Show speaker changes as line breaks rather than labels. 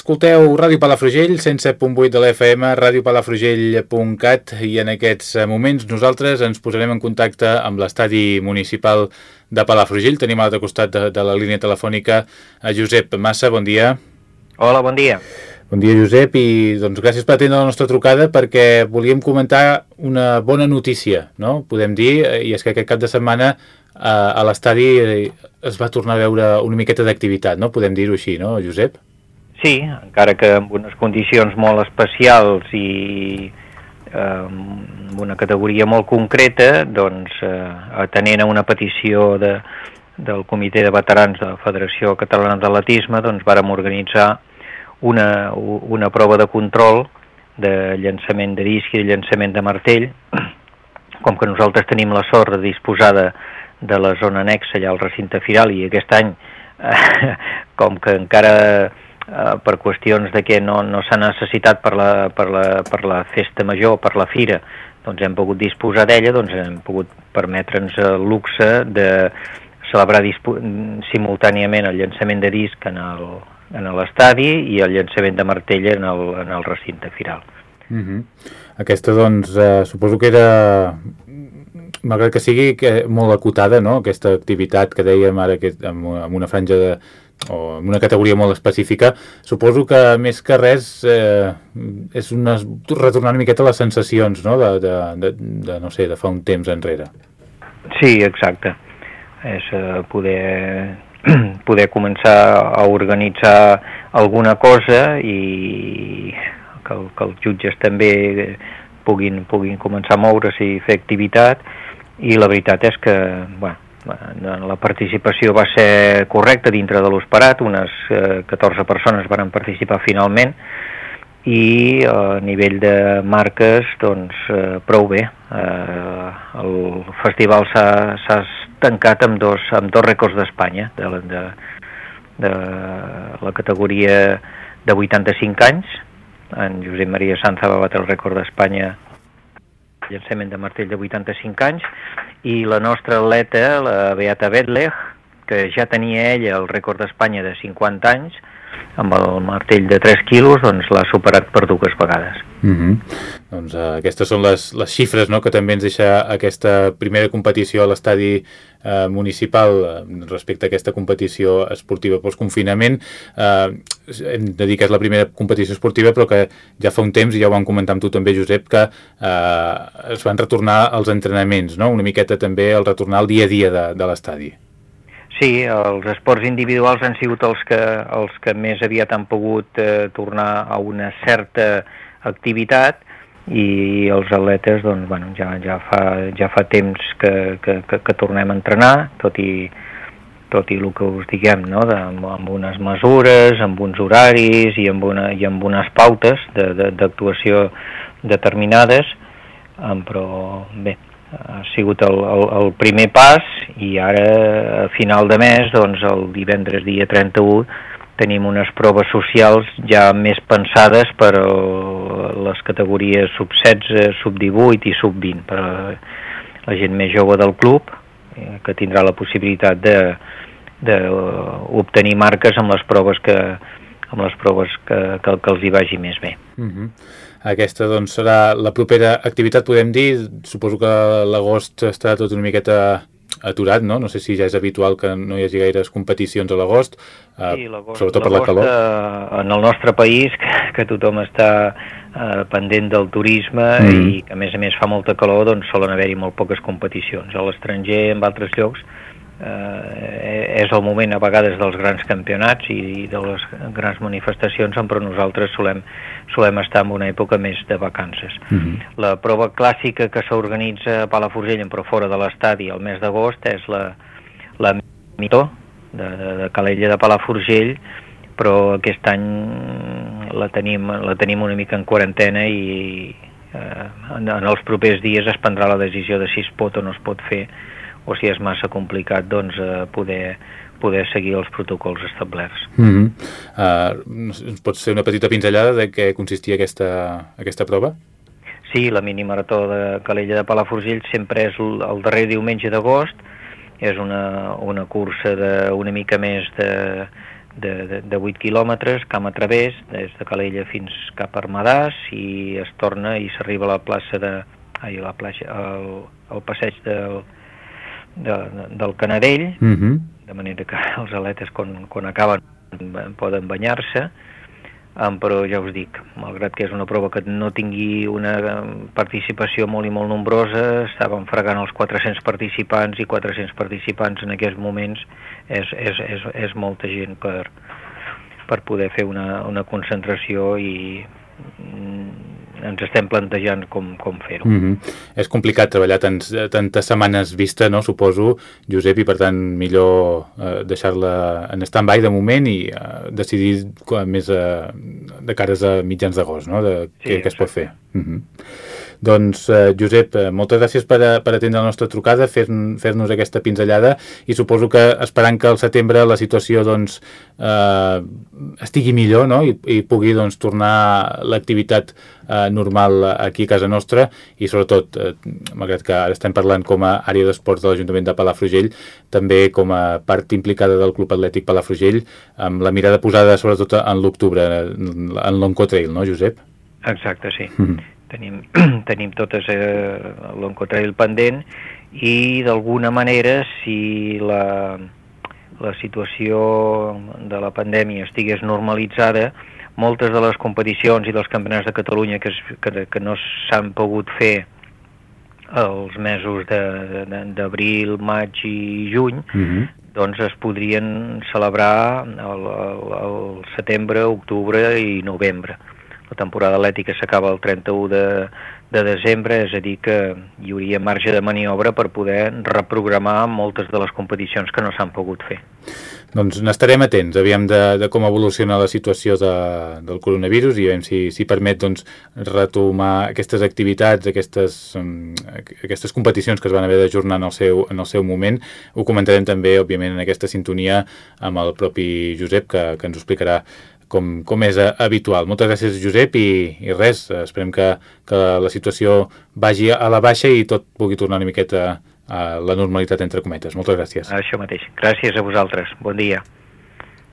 Escolteu Ràdio Palafrugell, 107.8 de l'FM, radiopalafrugell.cat i en aquests moments nosaltres ens posarem en contacte amb l'estadi municipal de Palafrugell. Tenim a l'altre costat de, de la línia telefònica a Josep Massa, bon dia.
Hola, bon dia.
Bon dia, Josep, i doncs gràcies per atendre la nostra trucada perquè volíem comentar una bona notícia, no? Podem dir, i és que aquest cap de setmana a, a l'estadi es va tornar a veure una miqueta d'activitat, no? Podem dir-ho així, no, Josep?
Sí, encara que amb unes condicions molt especials i eh, amb una categoria molt concreta, doncs eh, atenent a una petició de, del Comitè de Veterans de la Federació Catalana d'Atletisme, doncs vàrem organitzar una, una prova de control de llançament de disc i de llançament de martell. Com que nosaltres tenim la sort de disposar de, de la zona anexa allà al recinte firal i aquest any, eh, com que encara eh, per qüestions de que no, no s'ha necessitat per la, per, la, per la festa major, per la fira, doncs hem pogut disposar d'ella, doncs hem pogut permetre'ns el luxe de celebrar simultàniament el llançament de disc en en l'estadi i el llançament de martell en el, en el recinte firal.
Mhm. -huh. Aquesta, doncs, eh, suposo que era, malgrat que sigui que molt acotada, no?, aquesta activitat que dèiem ara que, amb una franja de, o en una categoria molt específica, suposo que més que res eh, és una, retornar una miqueta les sensacions no? de, de, de, de, no sé, de fa un temps enrere.
Sí, exacte. És eh, poder, poder començar a organitzar alguna cosa i que, que els jutges també puguin, puguin començar a moure's i fer activitat i la veritat és que, bueno, la participació va ser correcta dintre de l'Hosperat, unes eh, 14 persones van participar finalment i eh, a nivell de marques doncs eh, prou bé. Eh, el festival s'ha tancat amb dos, amb dos rècords d'Espanya de, de, de la categoria de 85 anys. En Josep Maria Sanza va batre el rècord d'Espanya llançament de martell de 85 anys, i la nostra atleta, la Beata Betlech, que ja tenia ella el rècord d'Espanya de 50 anys, amb el martell de 3 quilos, doncs l'ha superat per dues vegades.
Mm -hmm. Doncs uh, aquestes són les, les xifres no?, que també ens deixa aquesta primera competició a l'estadi uh, municipal uh, respecte a aquesta competició esportiva post-confinament. Uh, hem de dir que és la primera competició esportiva, però que ja fa un temps, i ja ho vam comentar amb tu també, Josep, que uh, es van retornar als entrenaments, no? una miqueta també el retornar al dia a dia de, de l'estadi.
Sí, els esports individuals han sigut els que, els que més aviat han pogut eh, tornar a una certa activitat i els atletes doncs, bueno, ja, ja, fa, ja fa temps que, que, que, que tornem a entrenar, tot i, tot i el que us diguem, no? de, amb unes mesures, amb uns horaris i amb, una, i amb unes pautes d'actuació de, de, determinades, però bé, ha sigut el, el, el primer pas i ara a final de mes, doncs el divendres dia 31, tenim unes proves socials ja més pensades per les categories sub-16, sub-18 i sub-20, per la gent més jove del club, eh, que tindrà la possibilitat de, de obtenir marques amb les proves que, amb les proves que, que, que els hi vagi més bé.
Uh mhm. -huh. Aquesta doncs, serà la propera activitat, podem dir. Suposo que l'agost està tot una miqueta aturat, no? No sé si ja és habitual que no hi hagi gaires competicions a l'agost,
eh, sí, sobretot per la calor. Eh, en el nostre país, que, que tothom està eh, pendent del turisme mm. i que a més a més fa molta calor, doncs solen haver-hi molt poques competicions. A l'estranger, en altres llocs, eh, és el moment a vegades dels grans campionats i de les grans manifestacions, però nosaltres solem, solem estar en una època més de vacances. Uh mhm. -huh. La prova clàssica que s'organitza a Palafrugell, però fora de l'estadi, el mes d'agost, és la, la Mitó, de, de, de Calella de Palafrugell, però aquest any la tenim, la tenim una mica en quarantena i eh, en, en els propers dies es prendrà la decisió de si es pot o no es pot fer o si és massa complicat doncs, eh, poder, poder seguir els protocols establerts.
Mm -hmm. uh, ens pots fer una petita pinzellada de què consistia aquesta, aquesta prova?
Sí, la mini marató de Calella de Palafrugell sempre és el, el darrer diumenge d'agost, és una, una cursa d'una mica més de, de, de, de 8 quilòmetres, camp a través, des de Calella fins cap a Armadàs i es torna i s'arriba a la plaça de... Ai, la plaça, al, al passeig del, de, del Canadell,
uh -huh.
de manera que els atletes quan, quan acaben poden banyar-se, um, però ja us dic, malgrat que és una prova que no tingui una participació molt i molt nombrosa, estàvem fregant els 400 participants i 400 participants en aquests moments és, és, és, és molta gent per, per poder fer una, una concentració i mm, ens estem plantejant com, com fer-ho.
Mm -hmm. És complicat treballar tants, tantes setmanes vista, no? suposo, Josep, i per tant millor eh, deixar-la en stand-by de moment i eh, decidir més eh, de cares a mitjans d'agost, no? de sí, què, què es pot fer. Mm -hmm. Doncs, eh, Josep, eh, moltes gràcies per, a, per atendre la nostra trucada, fer-nos fer aquesta pinzellada i suposo que esperant que al setembre la situació doncs, eh, estigui millor no? I, i pugui doncs, tornar l'activitat eh, normal aquí a casa nostra i sobretot, eh, malgrat que ara estem parlant com a àrea d'esports de l'Ajuntament de Palafrugell, també com a part implicada del Club Atlètic Palafrugell, amb la mirada posada sobretot en l'octubre, en l'Oncotrail, no, Josep?
Exacte, sí. Mm -hmm tenim, tenim totes eh, l'oncotrail pendent i d'alguna manera si la, la situació de la pandèmia estigués normalitzada, moltes de les competicions i dels campionats de Catalunya que, es, que, que no s'han pogut fer els mesos d'abril, maig i juny, mm -hmm. doncs es podrien celebrar el, el, el setembre, octubre i novembre. La temporada atlètica s'acaba el 31 de, de desembre, és a dir que hi hauria marge de maniobra per poder reprogramar moltes de les competicions que no s'han pogut fer.
Doncs n'estarem atents, aviam de, de com evoluciona la situació de, del coronavirus i veiem si, si permet doncs, retomar aquestes activitats, aquestes, um, aquestes competicions que es van haver d'ajornar en, el en el seu moment. Ho comentarem també, òbviament, en aquesta sintonia amb el propi Josep, que, que ens explicarà com, com és eh, habitual. Moltes gràcies, Josep, i, i res, esperem que, que la situació vagi a la baixa i tot pugui tornar una miqueta a la normalitat, entre cometes. Moltes gràcies.
Això mateix. Gràcies a vosaltres. Bon dia.